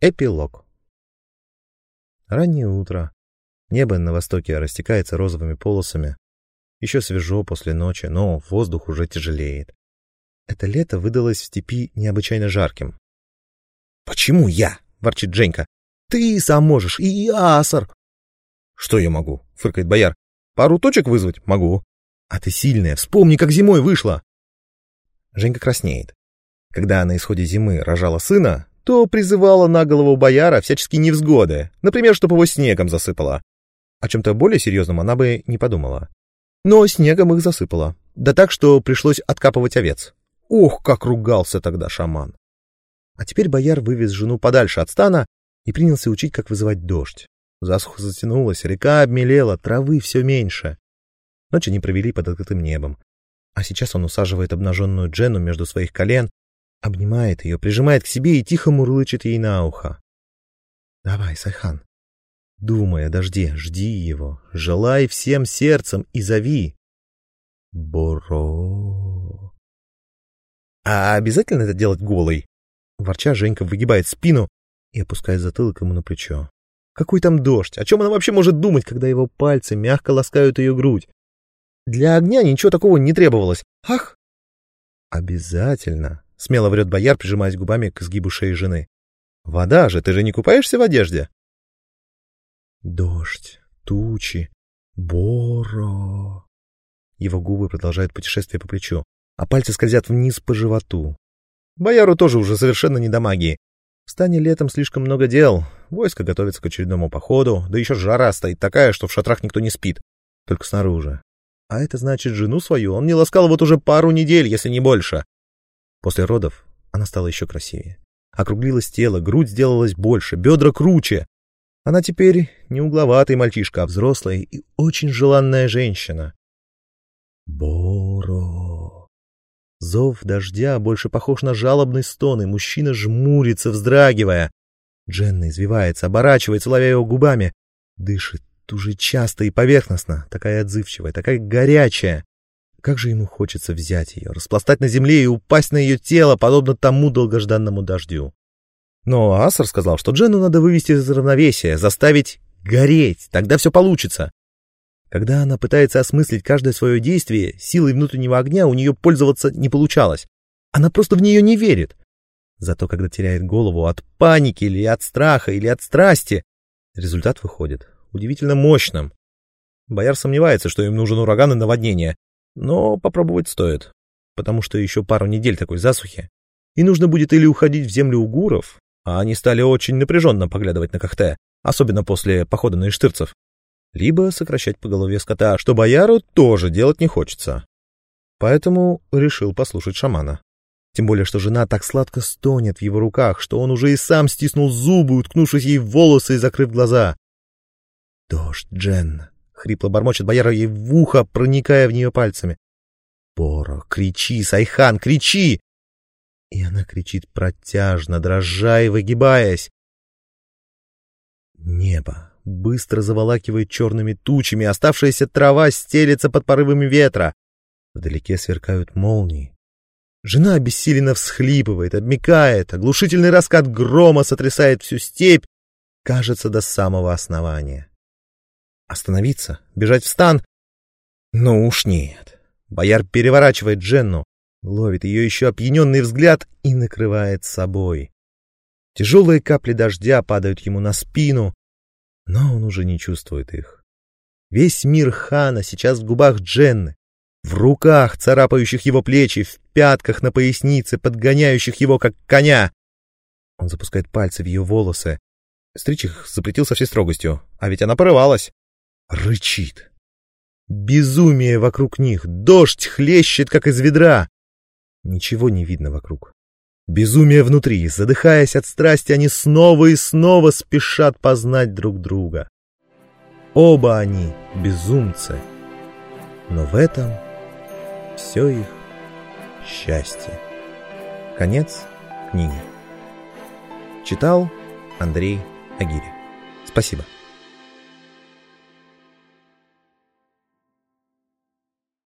Эпилог. Раннее утро. Небо на востоке растекается розовыми полосами. Еще свежо после ночи, но воздух уже тяжелеет. Это лето выдалось в степи необычайно жарким. «Почему я?» — ворчит Женька. «Ты сам можешь, и Асар!» «Что я могу?» — фыркает бояр. «Пару точек вызвать? Могу». «А ты сильная, вспомни, как зимой вышла!» Женька краснеет. Когда на исходе зимы рожала сына, то призывала на голову бояра всяческие невзгоды, например, чтобы его снегом засыпала. О чем-то более серьезном она бы не подумала. Но снегом их засыпала. Да так, что пришлось откапывать овец. Ох, как ругался тогда шаман. А теперь бояр вывез жену подальше от стана и принялся учить, как вызывать дождь. Засуха затянулась, река обмелела, травы все меньше. Ночь они провели под открытым небом. А сейчас он усаживает обнаженную Джену между своих колен, обнимает ее, прижимает к себе и тихо мурлычет ей на ухо. «Давай, Сайхан, думай о дожде, жди его, желай всем сердцем и зови. Боро. А обязательно это делать голой? Ворча, Женька выгибает спину и опускает затылок ему на плечо. Какой там дождь? О чем она вообще может думать, когда его пальцы мягко ласкают ее грудь? Для огня ничего такого не требовалось. Ах! Обязательно, смело врет бояр, прижимаясь губами к изгибу шеи жены. Вода же, ты же не купаешься в одежде? Дождь, тучи, боро. Его губы продолжают путешествие по плечу, а пальцы скользят вниз по животу. Бояру тоже уже совершенно не до магии. В стане летом слишком много дел. Войско готовится к очередному походу, да еще жара стоит такая, что в шатрах никто не спит. Только снаружи. А это значит, жену свою он не ласкал вот уже пару недель, если не больше. После родов она стала еще красивее. Округлилось тело, грудь сделалась больше, бедра круче. Она теперь не угловатый мальчишка, а взрослая и очень желанная женщина. Боро. Зов дождя больше похож на жалобный стон, и мужчина жмурится, вздрагивая. Дженна извивается, оборачивается, ловя его губами. Дышит уже часто и поверхностно, такая отзывчивая, такая горячая. Как же ему хочется взять ее, распластать на земле и упасть на ее тело, подобно тому долгожданному дождю. Но Асар сказал, что Дженну надо вывести из равновесия, заставить гореть, тогда все получится. Когда она пытается осмыслить каждое свое действие, силой внутреннего огня у нее пользоваться не получалось. Она просто в нее не верит. Зато когда теряет голову от паники или от страха или от страсти, результат выходит удивительно мощным. Бояр сомневается, что им нужен ураган и наводнение, но попробовать стоит, потому что еще пару недель такой засухи, и нужно будет или уходить в землю угуров, а они стали очень напряженно поглядывать на Кахте, особенно после похода на Иштырцев, либо сокращать поголовье скота, что бояру тоже делать не хочется. Поэтому решил послушать шамана. Тем более, что жена так сладко стонет в его руках, что он уже и сам стиснул зубы, уткнувшись ей в волосы и закрыв глаза. «Дождь, Джен!» — хрипло бормочет бояра ей в ухо, проникая в нее пальцами. «Боро, кричи, Сайхан, кричи!» И она кричит протяжно, дрожа и выгибаясь. Небо быстро заволакивает черными тучами, оставшаяся трава стелется под порывами ветра. Вдалеке сверкают молнии. Жена обессиленно всхлипывает, обмикает, оглушительный раскат грома сотрясает всю степь, кажется, до самого основания. Остановиться, бежать в стан? Ну уж нет. Бояр переворачивает Дженну, ловит ее еще опьяненный взгляд и накрывает собой. Тяжелые капли дождя падают ему на спину, но он уже не чувствует их. Весь мир Хана сейчас в губах Дженны, в руках, царапающих его плечи, в пятках на пояснице, подгоняющих его, как коня. Он запускает пальцы в ее волосы. Стричь их запретил со всей строгостью, а ведь она порывалась. Рычит. Безумие вокруг них, дождь хлещет, как из ведра. Ничего не видно вокруг. Безумие внутри, задыхаясь от страсти, они снова и снова спешат познать друг друга. Оба они безумцы, но в этом все их счастье. Конец книги. Читал Андрей Агири. Спасибо.